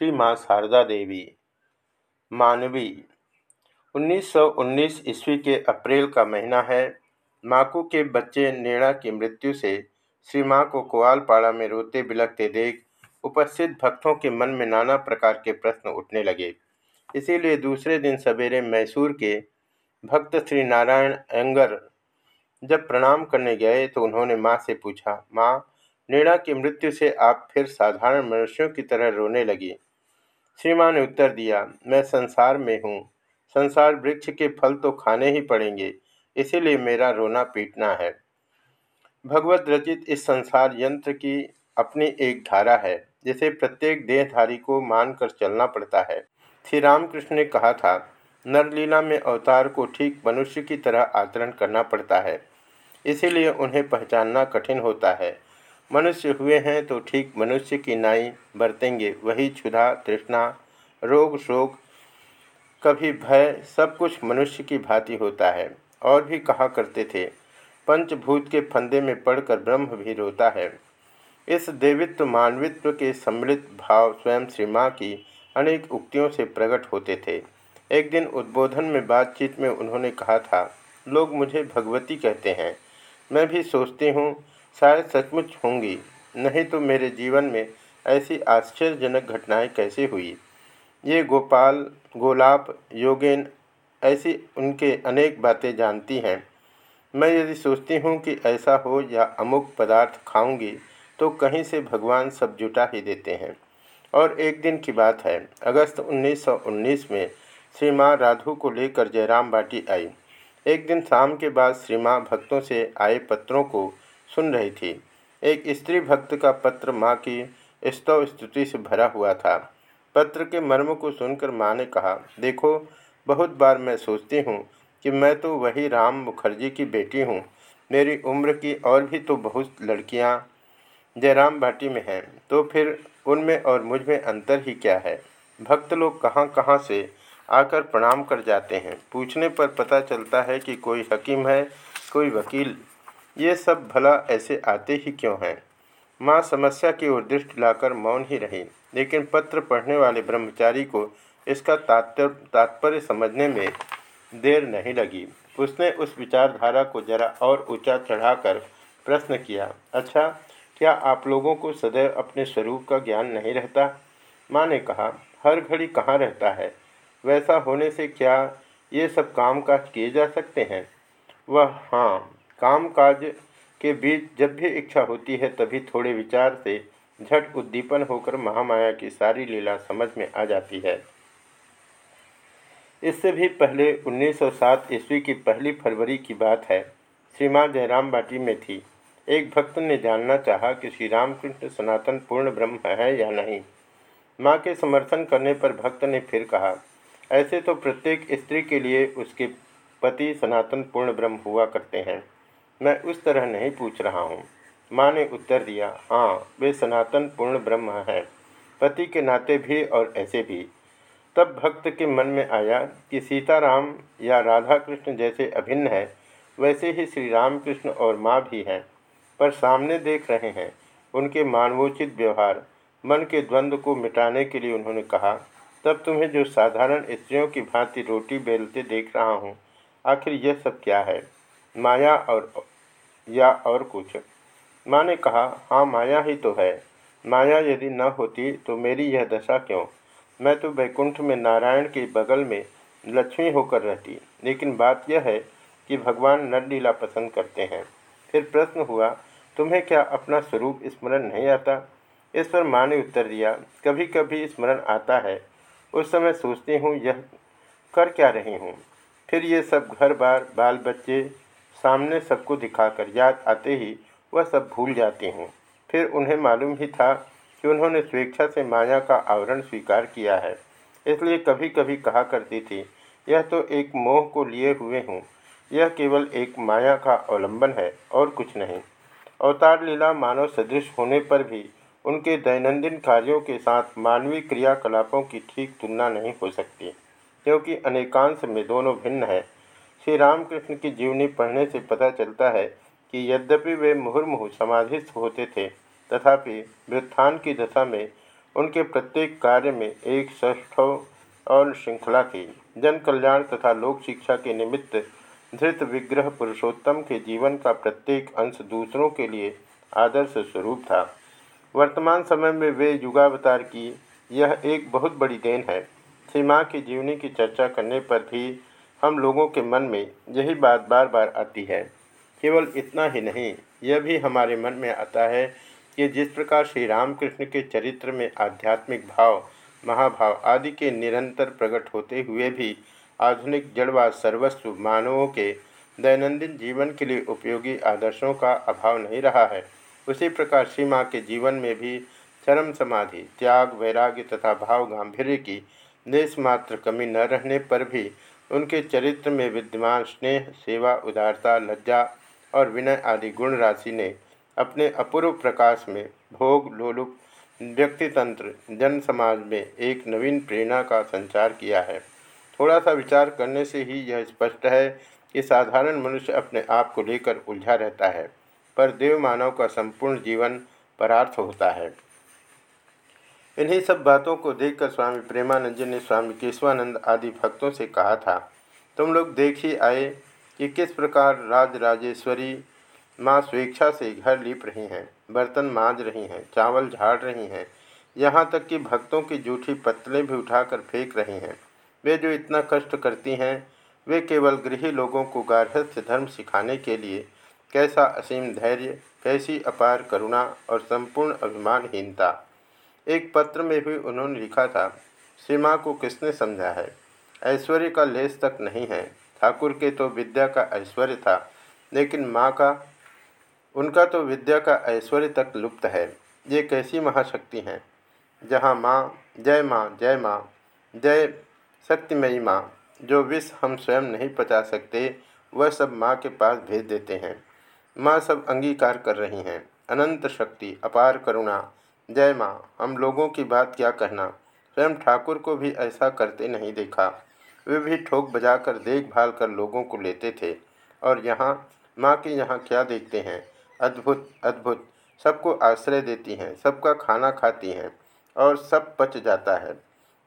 श्री माँ शारदा देवी, मानवी। 1919 ईस्वी के अप्रैल का महीना है। माकू के बच्चे नेणा की मृत्यु से श्री माँ को कोआलपाड़ा में रोते बिलखते देख उपस्थित भक्तों के मन में नाना प्रकार के प्रश्न उठने लगे। इसीलिए दूसरे दिन सवेरे मैसूर के भक्त श्री नारायण एंगर जब प्रणाम करने गए तो उन्होंने माँ से पूछा, माँ, नेणा की मृत्यु से आप फिर साधारण मनुष्यों की तरह रोने लगी। श्री माँ ने उत्तर दिया, मैं संसार में हूँ। संसार वृक्ष के फल तो खाने ही पड़ेंगे, इसीलिए मेरा रोना पीटना है। भगवत रचित इस संसार यंत्र की अपनी एक धारा है, जिसे प्रत्येक देहधारी को मानकर चलना पड़ता है। श्री रामकृष्ण ने कहा था, नरलीला में अवतार को ठीक मनुष्य की तरह आचरण करना पड़ता है, इसीलिए उन्हें पहचानना कठिन होता है। मनुष्य हुए हैं तो ठीक मनुष्य की नाई बरतेंगे। वही क्षुधा, तृष्णा, रोग, शोक, कभी भय, सब कुछ मनुष्य की भांति होता है। और भी कहा करते थे, पंचभूत के फंदे में पड़कर ब्रह्म भी रोता है। इस देवित्व, मानवित्व के सम्मिलित भाव स्वयं श्री माँ की अनेक उक्तियों से प्रकट होते थे। एक दिन उद्बोधन में बातचीत में उन्होंने कहा था, लोग मुझे भगवती कहते हैं। मैं भी सोचती हूँ शायद सचमुच होंगी। नहीं तो मेरे जीवन में ऐसी आश्चर्यजनक घटनाएँ कैसे हुई? ये गोपाल गोलाप योगेन ऐसी उनके अनेक बातें जानती हैं। मैं यदि सोचती हूँ कि ऐसा हो या अमुक पदार्थ खाऊँगी तो कहीं से भगवान सब जुटा ही देते हैं। और एक दिन की बात है। अगस्त 1919 में श्री माँ राधु को लेकर जयराम बाटी आई। एक दिन शाम के बाद श्री माँ भक्तों से आए पत्रों को सुन रही थी। एक स्त्री भक्त का पत्र माँ की स्तव स्तुति से भरा हुआ था। पत्र के मर्म को सुनकर माँ ने कहा, देखो, बहुत बार मैं सोचती हूँ कि मैं तो वही राम मुखर्जी की बेटी हूँ। मेरी उम्र की और भी तो बहुत लड़कियाँ जयराम भाटी में हैं। तो फिर उनमें और मुझमें अंतर ही क्या है? भक्त लोग कहाँ कहाँ से आकर प्रणाम कर जाते हैं? पूछने पर पता चलता है कि कोई हकीम है, कोई वकील ये सब भला ऐसे आते ही क्यों हैं? माँ समस्या की ओर दृष्टि लाकर मौन ही रही, लेकिन पत्र पढ़ने वाले ब्रह्मचारी को इसका तात्पर्य समझने में देर नहीं लगी। उसने उस विचारधारा को जरा और ऊँचा चढ़ाकर प्रश्न किया अच्छा क्या आप लोगों को सदैव अपने स्वरूप का ज्ञान नहीं रहता? माँ ने कहा, हर घड़ी कहाँ रहता है? वैसा होने से क्या ये सब काम काज किए जा सकते हैं? वह हाँ काम काज के बीच जब भी इच्छा होती है, तभी थोड़े विचार से झट उद्दीपन होकर महामाया की सारी लीला समझ में आ जाती है। इससे भी पहले 1907 ईस्वी की पहली फरवरी की बात है। श्री माँ जयराम बाटी में थी। एक भक्त ने जानना चाहा कि श्री रामकृष्ण सनातन पूर्ण ब्रह्म है या नहीं। माँ के समर्थन करने पर भक्त ने फिर कहा, ऐसे तो प्रत्येक स्त्री के लिए उसके पति सनातन पूर्ण ब्रह्म हुआ करते हैं। मैं उस तरह नहीं पूछ रहा हूँ। माँ ने उत्तर दिया हाँ वे सनातन पूर्ण ब्रह्म हैं। पति के नाते भी और ऐसे भी। तब भक्त के मन में आया कि सीताराम या राधा कृष्ण जैसे अभिन्न है, वैसे ही श्री राम कृष्ण और माँ भी हैं। पर सामने देख रहे हैं, उनके मानवोचित व्यवहार, मन के द्वंद्व को मिटाने के लिए उन्होंने कहा, तब तुम्हें जो साधारण स्त्रियों की भांति रोटी बेलते देख रहा हूँ, आखिर यह सब क्या है? माया और या और कुछ। माँ ने कहा हाँ माया ही तो है। माया यदि न होती तो मेरी यह दशा क्यों? मैं तो वैकुंठ में नारायण के बगल में लक्ष्मी होकर रहती। लेकिन बात यह है कि भगवान नरलीला पसंद करते हैं। फिर प्रश्न हुआ, तुम्हें क्या अपना स्वरूप स्मरण नहीं आता? इस पर माँ ने उत्तर दिया कभी कभी स्मरण आता है। उस समय सोचती हूँ, यह कर क्या रही हूँ? फिर ये सब घर बार बाल बच्चे सामने सबको दिखाकर याद आते ही वह सब भूल जाती हूँ। फिर उन्हें मालूम ही था कि उन्होंने स्वेच्छा से माया का आवरण स्वीकार किया है। इसलिए कभी कभी कहा करती थी, यह तो एक मोह को लिए हुए हूँ। यह केवल एक माया का अवलंबन है और कुछ नहीं। अवतार लीला मानव सदृश होने पर भी उनके दैनंदिन कार्यों के साथ मानवीय क्रियाकलापों की ठीक तुलना नहीं हो सकती, क्योंकि अनेकांश में दोनों भिन्न है। श्री रामकृष्ण की जीवनी पढ़ने से पता चलता है कि यद्यपि वे मुहुर्मुहु समाधिस्थ होते थे, तथापि व्युत्थान की दशा में उनके प्रत्येक कार्य में एक सष्ठव और श्रृंखला थी। जन कल्याण तथा लोक शिक्षा के निमित्त धृत विग्रह पुरुषोत्तम के जीवन का प्रत्येक अंश दूसरों के लिए आदर्श स्वरूप था। वर्तमान समय में वे युगावतार की यह एक बहुत बड़ी देन है। श्री की जीवनी की चर्चा करने पर भी हम लोगों के मन में यही बात बार बार आती है। केवल इतना ही नहीं, यह भी हमारे मन में आता है कि जिस प्रकार श्री रामकृष्ण के चरित्र में आध्यात्मिक भाव, महाभाव आदि के निरंतर प्रकट होते हुए भी आधुनिक जड़वाद सर्वस्व मानवों के दैनंदिन जीवन के लिए उपयोगी आदर्शों का अभाव नहीं रहा है। उसी प्रकार श्री के जीवन में भी चरम समाधि, त्याग, वैराग्य तथा भाव गांधीर्य की देशमात्र कमी न रहने पर भी उनके चरित्र में विद्यमान स्नेह, सेवा, उदारता, लज्जा और विनय आदि गुण राशि ने अपने अपूर्व प्रकाश में भोग, लोलुप, व्यक्तितंत्र, जन समाज में एक नवीन प्रेरणा का संचार किया है। थोड़ा सा विचार करने से ही यह स्पष्ट है कि साधारण मनुष्य अपने आप को लेकर उलझा रहता है, पर देव मानव का संपूर्ण जीवन परार्थ होता है। इन्हीं सब बातों को देखकर स्वामी प्रेमानंद जी ने स्वामी केशवानंद आदि भक्तों से कहा था, तुम लोग देख ही आए कि किस प्रकार राज राजेश्वरी माँ स्वेच्छा से घर लीप रही हैं, बर्तन मांज रही हैं, चावल झाड़ रही हैं, यहाँ तक कि भक्तों की जूठी पत्तलें भी उठाकर फेंक रही हैं। वे जो इतना कष्ट करती हैं, वे केवल गृह लोगों को गार्हस्थ्य धर्म सिखाने के लिए कैसा असीम धैर्य, कैसी अपार करुणा और संपूर्ण अभिमानहीनता। एक पत्र में भी उन्होंने लिखा था, सीमा को किसने समझा है? ऐश्वर्य का लेस तक नहीं है। ठाकुर के तो विद्या का ऐश्वर्य था, लेकिन माँ का, उनका तो विद्या का ऐश्वर्य तक लुप्त है। ये कैसी महाशक्ति हैं? जहाँ माँ, जय माँ जय माँ, जय शक्तिमयी माँ, जो विष हम स्वयं नहीं पचा सकते, वह सब माँ के पास भेज देते हैं। माँ सब अंगीकार कर रही हैं। अनंत शक्ति, अपार करुणा जय माँ, हम लोगों की बात क्या कहना? स्वयं ठाकुर को भी ऐसा करते नहीं देखा। वे भी ठोक बजाकर देखभाल कर लोगों को लेते थे। और यहाँ, माँ के यहाँ क्या देखते हैं? अद्भुत अद्भुत। सबको आश्रय देती हैं, सबका खाना खाती हैं, और सब पच जाता है।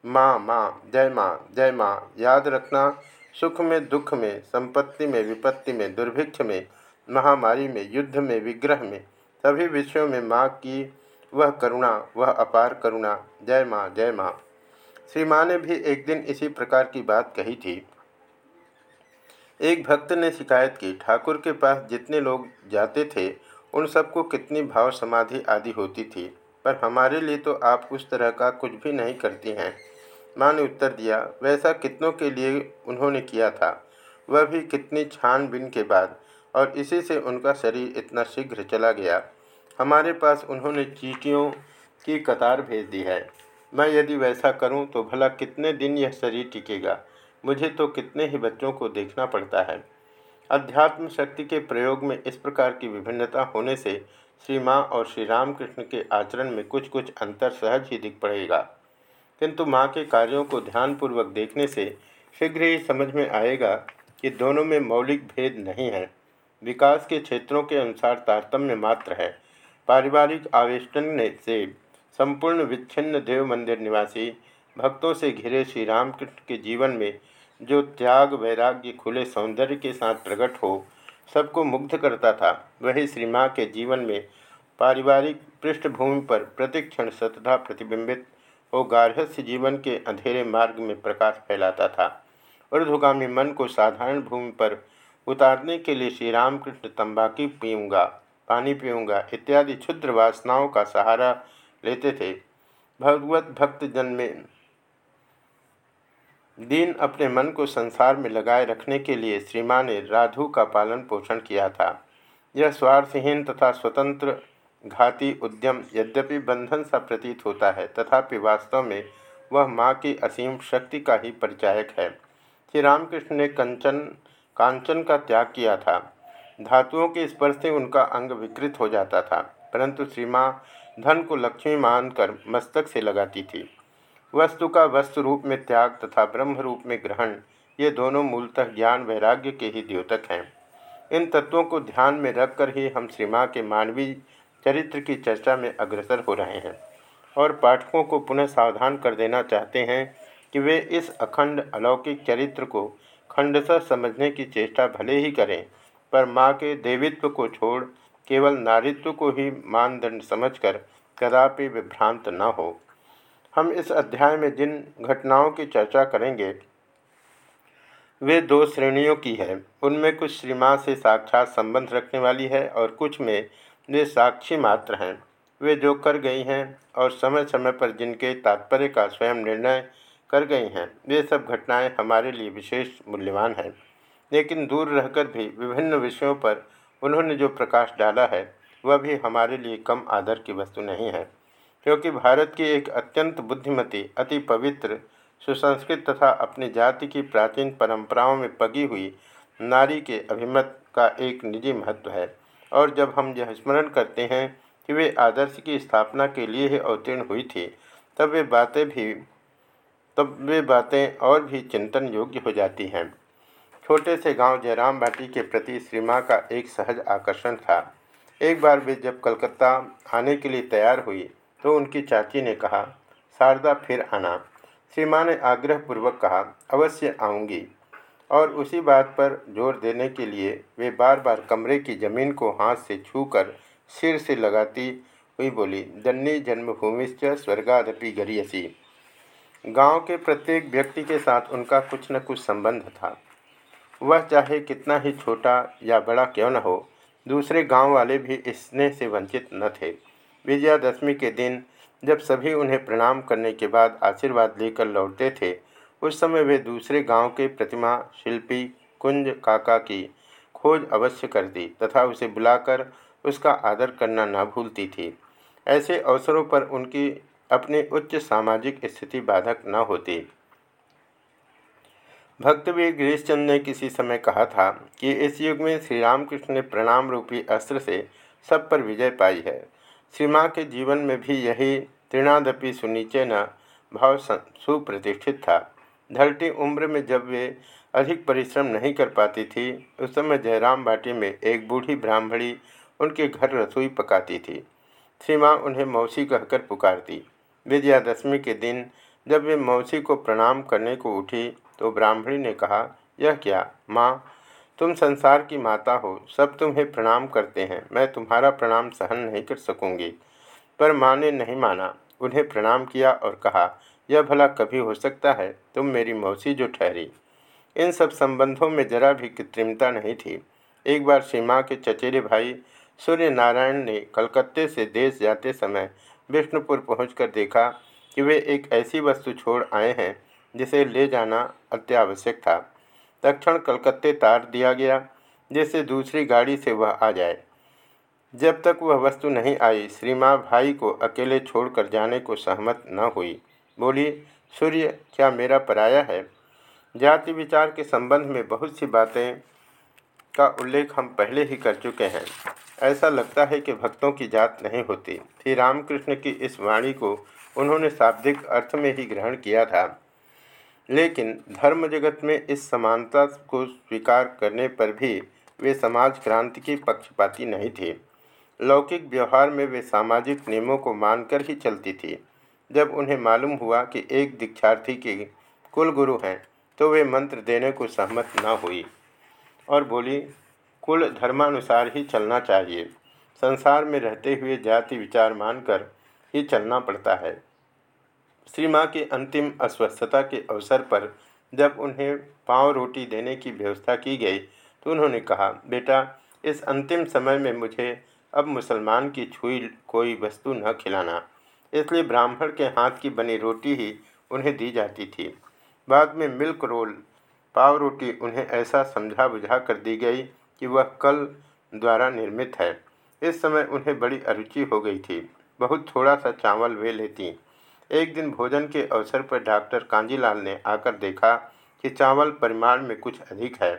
माँ माँ, जय माँ जय माँ, याद रखना, सुख में, दुख में, संपत्ति में, विपत्ति में, दुर्भिक्ष में, महामारी में, युद्ध में, विग्रह में, सभी विषयों में माँ की वह करुणा, वह अपार करुणा। जय माँ जय माँ। श्री माँ ने भी एक दिन इसी प्रकार की बात कही थी। एक भक्त ने शिकायत की, ठाकुर के पास जितने लोग जाते थे, उन सबको कितनी भाव समाधि आदि होती थी। पर हमारे लिए तो आप उस तरह का कुछ भी नहीं करती हैं। माँ ने उत्तर दिया, वैसा कितनों के लिए उन्होंने किया था। वह भी कितनी छानबीन के बाद, और इसी से उनका शरीर इतना शीघ्र चला गया। हमारे पास उन्होंने चीटियों की कतार भेज दी है। मैं यदि वैसा करूँ तो भला कितने दिन यह शरीर टिकेगा? मुझे तो कितने ही बच्चों को देखना पड़ता है। अध्यात्म शक्ति के प्रयोग में इस प्रकार की विभिन्नता होने से श्री माँ और श्री रामकृष्ण के आचरण में कुछ कुछ अंतर सहज ही दिख पड़ेगा। किंतु माँ के कार्यों को ध्यानपूर्वक देखने से शीघ्र ही समझ में आएगा कि दोनों में मौलिक भेद नहीं है। विकास के क्षेत्रों के अनुसार तारतम्य मात्र है। पारिवारिक आवेष्टन से संपूर्ण विच्छिन्न देव मंदिर निवासी भक्तों से घिरे श्री रामकृष्ण के जीवन में जो त्याग, वैराग्य, खुले सौंदर्य के साथ प्रकट हो, सबको मुग्ध करता था। वही श्री माँ के जीवन में पारिवारिक पृष्ठभूमि पर प्रतिक्षण सतधा प्रतिबिंबित हो गार्हस्थ्य जीवन के अंधेरे मार्ग में प्रकाश फैलाता था। ऊर्धगामी मन को साधारण भूमि पर उतारने के लिए श्री रामकृष्ण तंबाकू पीऊँगा। पानी पीऊँगा, इत्यादि क्षुद्र वासनाओं का सहारा लेते थे। भगवत भक्त जन में दीन अपने मन को संसार में लगाए रखने के लिए श्री माँ ने राधु का पालन पोषण किया था। यह स्वार्थहीन तथा स्वतंत्र घाती उद्यम यद्यपि बंधन सा प्रतीत होता है, तथापि वास्तव में वह माँ की असीम शक्ति का ही परिचायक है। श्री रामकृष्ण ने कंचन, कांचन का त्याग किया था। धातुओं के स्पर्श से उनका अंग विकृत हो जाता था, परंतु श्री माँ धन को लक्ष्मी मानकर मस्तक से लगाती थी। वस्तु का वस्तु रूप में त्याग तथा ब्रह्म रूप में ग्रहण, ये दोनों मूलतः ज्ञान वैराग्य के ही द्योतक हैं। इन तत्वों को ध्यान में रखकर ही हम श्री माँ के मानवीय चरित्र की चर्चा में अग्रसर हो रहे हैं और पाठकों को पुनः सावधान कर देना चाहते हैं कि वे इस अखंड अलौकिक चरित्र को खंडसर समझने की चेष्टा भले ही करें पर माँ के देवित्व को छोड़ केवल नारित्व को ही मानदंड समझकर कदापि विभ्रांत न हो। हम इस अध्याय में जिन घटनाओं की चर्चा करेंगे, वे दो श्रेणियों की है। उनमें कुछ श्री माँ से साक्षात संबंध रखने वाली है और कुछ में वे साक्षी मात्र हैं। वे जो कर गई हैं और समय समय पर जिनके तात्पर्य का स्वयं निर्णय कर गई हैं, वे सब घटनाएँ हमारे लिए विशेष मूल्यवान हैं। लेकिन दूर रहकर भी विभिन्न विषयों पर उन्होंने जो प्रकाश डाला है, वह भी हमारे लिए कम आदर की वस्तु नहीं है। क्योंकि भारत की एक अत्यंत बुद्धिमती, अति पवित्र, सुसंस्कृत तथा अपनी जाति की प्राचीन परंपराओं में पगी हुई नारी के अभिमत का एक निजी महत्व है। और जब हम यह स्मरण करते हैं कि वे आदर्श की स्थापना के लिए ही अवतीर्ण हुई थी, तब वे बातें भी, तब वे बातें और भी चिंतन योग्य हो जाती हैं। छोटे से गाँव जयराम भाटी के प्रति श्री का एक सहज आकर्षण था। एक बार वे जब कलकत्ता आने के लिए तैयार हुई तो उनकी चाची ने कहा, शारदा, फिर आना। श्री माँ ने आग्रहपूर्वक कहा, अवश्य आऊँगी। और उसी बात पर ज़ोर देने के लिए वे बार बार कमरे की ज़मीन को हाथ से छूकर सिर से लगाती हुई बोली जन्नी जन्मभूमिश्च स्वर्गादपि गरियसी। गाँव के प्रत्येक व्यक्ति के साथ उनका कुछ न कुछ संबंध था। वह चाहे कितना ही छोटा या बड़ा क्यों न हो, दूसरे गाँव वाले भी इसने से वंचित न थे। विजयादशमी के दिन, जब सभी उन्हें प्रणाम करने के बाद आशीर्वाद लेकर लौटते थे, उस समय वे दूसरे गाँव के प्रतिमा, शिल्पी, कुंज काका की खोज अवश्य करती तथा उसे बुलाकर उसका आदर करना न भूलती थी। ऐसे अवसरों पर उनकी अपनी उच्च सामाजिक स्थिति बाधक न होती। भक्तवीर गिरीशचंद ने किसी समय कहा था कि इस युग में श्री रामकृष्ण ने प्रणाम रूपी अस्त्र से सब पर विजय पाई है। श्री माँ के जीवन में भी यही तृणादपि सुनिचे न भाव सुप्रतिष्ठित था। ढलती उम्र में जब वे अधिक परिश्रम नहीं कर पाती थी, उस समय जयराम बाटी में एक बूढ़ी ब्राह्मणी उनके घर रसोई पकाती थी। श्री माँ उन्हें मौसी कहकर पुकारती। विजयादशमी के दिन जब वे मौसी को प्रणाम करने को उठी तो ब्राह्मणी ने कहा, यह क्या? माँ, तुम संसार की माता हो, सब तुम्हें प्रणाम करते हैं। मैं तुम्हारा प्रणाम सहन नहीं कर सकूँगी। पर माँ ने नहीं माना। उन्हें प्रणाम किया और कहा, यह भला कभी हो सकता है? तुम मेरी मौसी जो ठहरी। इन सब संबंधों में जरा भी कृत्रिमता नहीं थी। एक बार सीमा के चचेरे भाई सूर्य नारायण ने कलकत्ते से देश जाते समय विष्णुपुर पहुंचकर देखा कि वे एक ऐसी वस्तु छोड़ आए हैं जिसे ले जाना अत्यावश्यक था। तक्षण कलकत्ते तार दिया गया, जिससे दूसरी गाड़ी से वह आ जाए। जब तक वह वस्तु नहीं आई श्री माँ भाई को अकेले छोड़कर जाने को सहमत न हुई। बोली, सूर्य, क्या मेरा पराया है? जाति विचार के संबंध में बहुत सी बातें का उल्लेख हम पहले ही कर चुके हैं। ऐसा लगता है कि भक्तों की जात नहीं होती। श्री रामकृष्ण की इस वाणी को उन्होंने शाब्दिक अर्थ में ही ग्रहण किया था। लेकिन धर्म जगत में इस समानता को स्वीकार करने पर भी वे समाज क्रांति की पक्षपाती नहीं थे। लौकिक व्यवहार में वे सामाजिक नियमों को मानकर ही चलती थी। जब उन्हें मालूम हुआ कि एक दीक्षार्थी के कुल गुरु हैं तो वे मंत्र देने को सहमत न हुई और बोली, कुल धर्मानुसार ही चलना चाहिए। संसार में रहते हुए जाति विचार मानकर ही चलना पड़ता है। श्री माँ की अंतिम अस्वस्थता के अवसर पर जब उन्हें पाँव रोटी देने की व्यवस्था की गई तो उन्होंने कहा, बेटा, इस अंतिम समय में मुझे अब मुसलमान की छुई कोई वस्तु न खिलाना। इसलिए ब्राह्मण के हाथ की बनी रोटी ही उन्हें दी जाती थी। बाद में मिल्क रोल, पाव रोटी उन्हें ऐसा समझा बुझा कर दी गई कि वह कल द्वारा निर्मित है। इस समय उन्हें बड़ी अरुचि हो गई थी। बहुत थोड़ा सा चावल वे लेती। एक दिन भोजन के अवसर पर डॉक्टर कांजीलाल ने आकर देखा कि चावल परिमाण में कुछ अधिक है।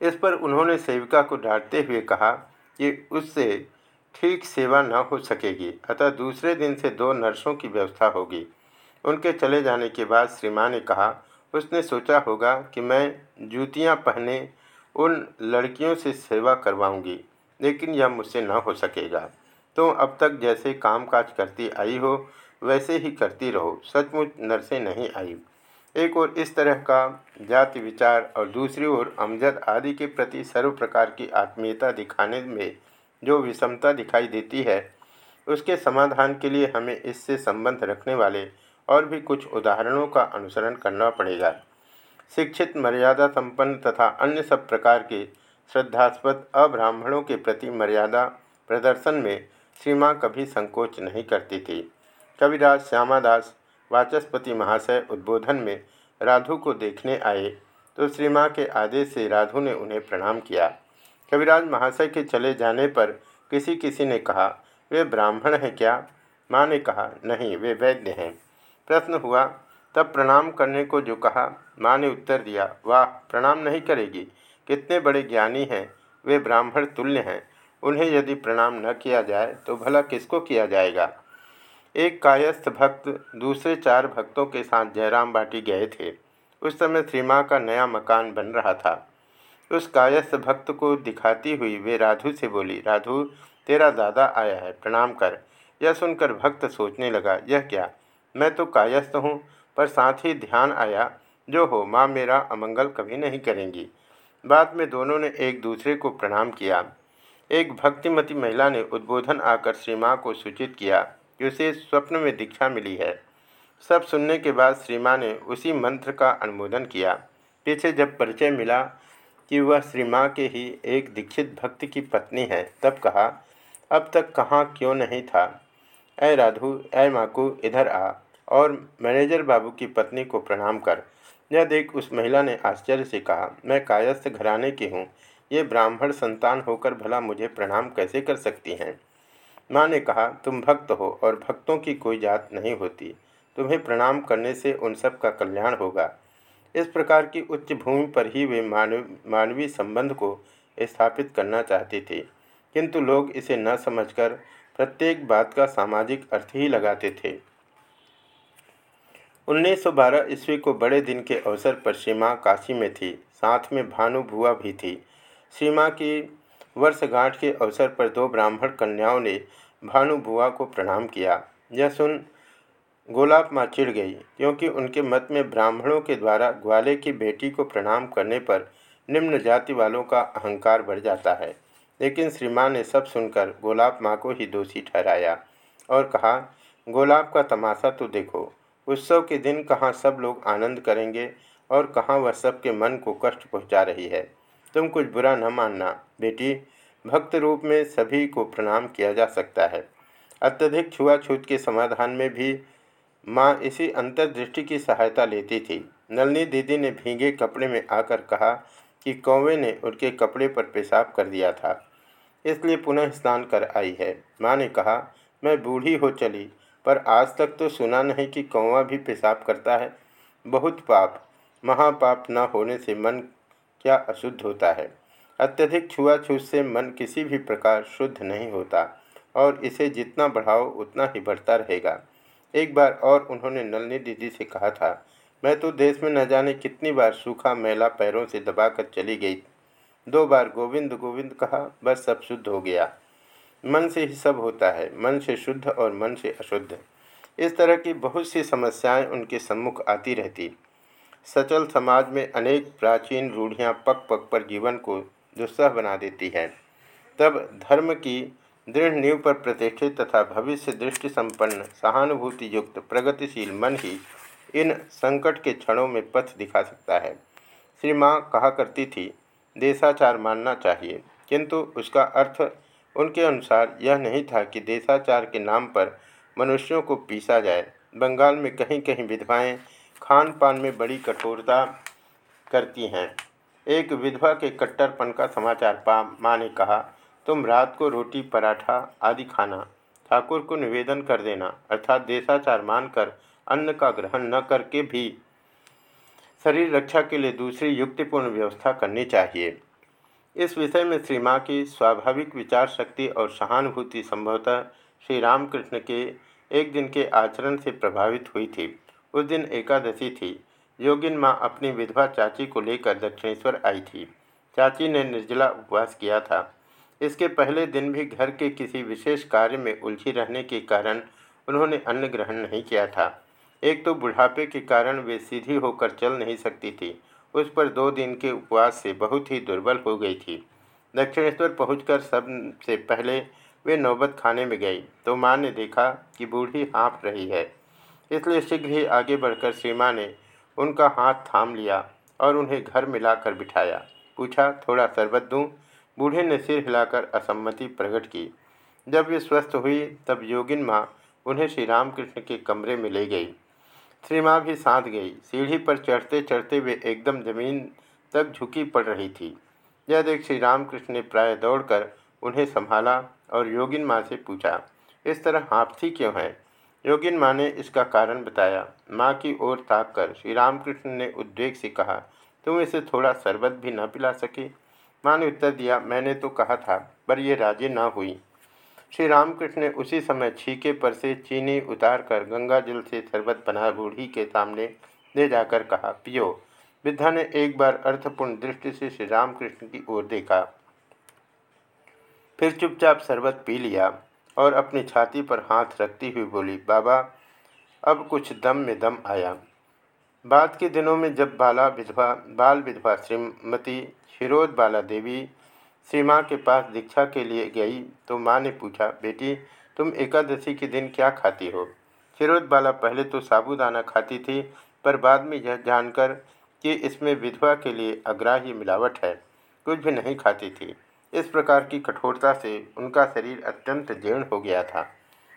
इस पर उन्होंने सेविका को डांटते हुए कहा कि उससे ठीक सेवा न हो सकेगी, अतः दूसरे दिन से दो नर्सों की व्यवस्था होगी। उनके चले जाने के बाद श्री ने कहा, उसने सोचा होगा कि मैं जूतियाँ पहने उन लड़कियों से सेवा करवाऊँगी, लेकिन यह मुझसे न हो सकेगा। तुम अब तक जैसे कामकाज करती आई हो, वैसे ही करती रहो। सचमुच नर से नहीं आई। एक और इस तरह का जाति विचार और दूसरी ओर अमजद आदि के प्रति सर्व प्रकार की आत्मीयता दिखाने में जो विषमता दिखाई देती है, उसके समाधान के लिए हमें इससे संबंध रखने वाले और भी कुछ उदाहरणों का अनुसरण करना पड़ेगा। शिक्षित, मर्यादा संपन्न तथा अन्य सब प्रकार के श्रद्धास्पद अब्राह्मणों के प्रति मर्यादा प्रदर्शन में श्री माँ कभी संकोच नहीं करती थी। कविराज श्यामादास वाचस्पति महाशय उद्बोधन में राधु को देखने आए तो श्री माँ के आदेश से राधु ने उन्हें प्रणाम किया। कविराज महाशय के चले जाने पर किसी किसी ने कहा, वे ब्राह्मण हैं क्या? माँ ने कहा, नहीं, वे वैद्य हैं। प्रश्न हुआ, तब प्रणाम करने को जो कहा, माँ ने उत्तर दिया, वाह, प्रणाम नहीं करेगी। कितने बड़े ज्ञानी हैं, वे ब्राह्मण तुल्य हैं। उन्हें यदि प्रणाम न किया जाए तो भला किसको किया जाएगा? एक कायस्थ भक्त दूसरे चार भक्तों के साथ जयराम बाटी गए थे। उस समय श्री माँ का नया मकान बन रहा था। उस कायस्थ भक्त को दिखाती हुई वे राधु से बोली, राधु, तेरा दादा आया है, प्रणाम कर। यह सुनकर भक्त सोचने लगा, यह क्या? मैं तो कायस्थ हूँ, पर साथ ही ध्यान आया। जो हो, माँ मेरा अमंगल कभी नहीं करेंगी। बाद में दोनों ने एक दूसरे को प्रणाम किया। एक भक्तिमती महिला ने उद्बोधन आकर श्री माँ को सूचित किया कि उसे स्वप्न में दीक्षा मिली है। सब सुनने के बाद श्री माँ ने उसी मंत्र का अनुमोदन किया। पीछे जब परिचय मिला कि वह श्री माँ के ही एक दीक्षित भक्त की पत्नी है, तब कहा, अब तक कहाँ क्यों नहीं था? ऐ राधु, ऐ माकू इधर आ और मैनेजर बाबू की पत्नी को प्रणाम कर। यह देख उस महिला ने आश्चर्य से कहा, मैं कायस्थ घराने की हूँ। ये ब्राह्मण संतान होकर भला मुझे प्रणाम कैसे कर सकती हैं? माँ ने कहा, तुम भक्त हो और भक्तों की कोई जात नहीं होती। तुम्हें प्रणाम करने से उन सब का कल्याण होगा। इस प्रकार की उच्च भूमि पर ही वे मानव, मानवीय संबंध को स्थापित करना चाहती थी। किंतु लोग इसे न समझकर प्रत्येक बात का सामाजिक अर्थ ही लगाते थे। 1912 ईस्वी को बड़े दिन के अवसर पर सीमा काशी में थी। साथ में भानु भुआ भी थी। सीमा की वर्षगांठ के अवसर पर दो ब्राह्मण कन्याओं ने भानुबुआ को प्रणाम किया। यह सुन गोलाब माँ चिढ़ गई, क्योंकि उनके मत में ब्राह्मणों के द्वारा ग्वाले की बेटी को प्रणाम करने पर निम्न जाति वालों का अहंकार बढ़ जाता है। लेकिन श्री माँ ने सब सुनकर गोलाब माँ को ही दोषी ठहराया और कहा, गोलाब का तमाशा तो देखो, उत्सव के दिन कहाँ सब लोग आनंद करेंगे और कहाँ वह सबके मन को कष्ट पहुँचा रही है। तुम कुछ बुरा न मानना, बेटी। भक्त रूप में सभी को प्रणाम किया जा सकता है। अत्यधिक छुआछूत के समाधान में भी माँ इसी अंतर्दृष्टि की सहायता लेती थी। नलनी दीदी ने भीगे कपड़े में आकर कहा कि कौवे ने उनके कपड़े पर पेशाब कर दिया था। इसलिए पुनः स्नान कर आई है। माँ ने कहा, मैं बूढ़ी हो चली, पर आज तक तो सुना नहीं कि कौवा भी पेशाब करता है। बहुत पाप, महापाप न होने से मन क्या अशुद्ध होता है? अत्यधिक छुआछूत से मन किसी भी प्रकार शुद्ध नहीं होता, और इसे जितना बढ़ाओ उतना ही बढ़ता रहेगा। एक बार और उन्होंने नलनी दीदी से कहा था, मैं तो देश में न जाने कितनी बार सूखा मैला पैरों से दबाकर चली गई। दो बार गोविंद गोविंद कहा, बस सब शुद्ध हो गया। मन से ही सब होता है, मन से शुद्ध और मन से अशुद्ध। इस तरह की बहुत सी समस्याएँ उनके सम्मुख आती रहती। सचल समाज में अनेक प्राचीन रूढ़ियाँ पक पक पर जीवन को दुस्सह बना देती हैं। तब धर्म की दृढ़ नींव पर प्रतिष्ठित तथा भविष्य दृष्टि संपन्न सहानुभूति युक्त प्रगतिशील मन ही इन संकट के क्षणों में पथ दिखा सकता है। श्री माँ कहा करती थी, देशाचार मानना चाहिए। किंतु उसका अर्थ उनके अनुसार यह नहीं था कि देशाचार के नाम पर मनुष्यों को पीसा जाए। बंगाल में कहीं कहीं विधवाएँ खान पान में बड़ी कठोरता करती हैं। एक विधवा के कट्टरपन का समाचार पा, माँ ने कहा, तुम रात को रोटी, पराठा आदि खाना, ठाकुर को निवेदन कर देना, अर्थात देशाचार मानकर अन्न का ग्रहण न करके भी शरीर रक्षा के लिए दूसरी युक्तिपूर्ण व्यवस्था करनी चाहिए। इस विषय में श्री माँ की स्वाभाविक विचार शक्ति और सहानुभूति संभवतः श्री रामकृष्ण के एक दिन के आचरण से प्रभावित हुई थी। उस दिन एकादशी थी। योगिन माँ अपनी विधवा चाची को लेकर दक्षिणेश्वर आई थी। चाची ने निर्जला उपवास किया था। इसके पहले दिन भी घर के किसी विशेष कार्य में उलझी रहने के कारण उन्होंने अन्न ग्रहण नहीं किया था। एक तो बुढ़ापे के कारण वे सीधी होकर चल नहीं सकती थी। उस पर दो दिन के उपवास से बहुत ही दुर्बल हो गई थी। दक्षिणेश्वर पहुंचकर सबसे पहले वे नौबत खाने में गई। तो माँ ने देखा कि बूढ़ी हाँफ रही है। इसलिए शीघ्र ही आगे बढ़कर श्री माँ ने उनका हाथ थाम लिया और उन्हें घर मिलाकर बिठाया। पूछा, थोड़ा शरबत दूँ? बूढ़े ने सिर हिलाकर असम्मति प्रकट की। जब वे स्वस्थ हुई, तब योगिन माँ उन्हें श्री रामकृष्ण के कमरे में ले गई। श्री माँ भी साथ गई। सीढ़ी पर चढ़ते चढ़ते वे एकदम ज़मीन तक झुकी पड़ रही थी। यह देख श्री रामकृष्ण ने प्राय दौड़कर उन्हें संभाला और योगिन माँ से पूछा, इस तरह हाँफती क्यों है? योगिन माँ ने इसका कारण बताया। माँ की ओर ताक कर श्री रामकृष्ण ने उद्वेग से कहा, तुम इसे थोड़ा शरबत भी न पिला सके? माँ ने उत्तर दिया, मैंने तो कहा था, पर यह राज़ी न हुई। श्री रामकृष्ण ने उसी समय छीके पर से चीनी उतार कर गंगा जल से शरबत बना बूढ़ी के सामने ले जाकर कहा, पियो। वृद्धा ने एक बार अर्थपूर्ण दृष्टि से श्री रामकृष्ण की ओर देखा, फिर चुपचाप शरबत पी लिया। और अपनी छाती पर हाथ रखती हुई बोली, बाबा, अब कुछ दम में दम आया। बाद के दिनों में जब बाला विधवा, बाल विधवा श्रीमती शिरोद बाला देवी श्री माँ के पास दीक्षा के लिए गई तो माँ ने पूछा, बेटी, तुम एकादशी के दिन क्या खाती हो? शिरोद बाला पहले तो साबुदाना खाती थी, पर बाद में यह जानकर कि इसमें विधवा के लिए अग्राह्य मिलावट है। कुछ भी नहीं खाती थी। इस प्रकार की कठोरता से उनका शरीर अत्यंत जीर्ण हो गया था।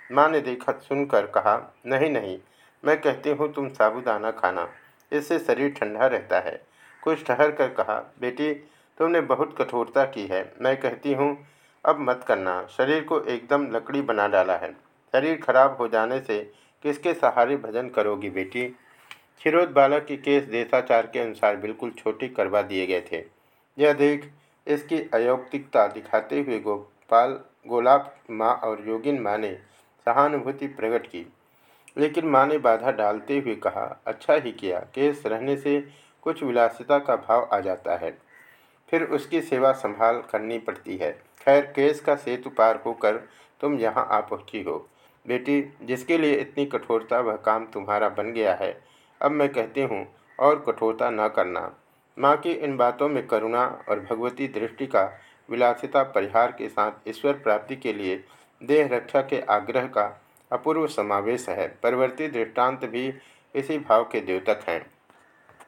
माँ ने देखा, सुनकर कहा, नहीं नहीं, मैं कहती हूँ तुम साबुदाना खाना, इससे शरीर ठंडा रहता है। कुछ ठहर कर कहा, बेटी, तुमने बहुत कठोरता की है। मैं कहती हूँ, अब मत करना, शरीर को एकदम लकड़ी बना डाला है। शरीर खराब हो जाने से किसके सहारे भजन करोगी बेटी? क्षिरोद बालक के केस देशाचार के अनुसार बिल्कुल छोटे करवा दिए गए थे। यह देख इसकी अयौक्तिकता दिखाते हुए गोपाल, गोलाब माँ और योगिन माँ ने सहानुभूति प्रकट की। लेकिन माँ ने बाधा डालते हुए कहा अच्छा ही किया, केस रहने से कुछ विलासिता का भाव आ जाता है। फिर उसकी सेवा संभाल करनी पड़ती है। खैर, केस का सेतु पार होकर तुम यहाँ आ पहुँची हो। बेटी, जिसके लिए इतनी कठोरता, वह काम तुम्हारा बन गया है। अब मैं कहती हूँ, और कठोरता न करना। माँ की इन बातों में करुणा और भगवती दृष्टि का विलासिता परिहार के साथ ईश्वर प्राप्ति के लिए देह रक्षा के आग्रह का अपूर्व समावेश है। परवर्ती दृष्टांत भी इसी भाव के द्योतक हैं।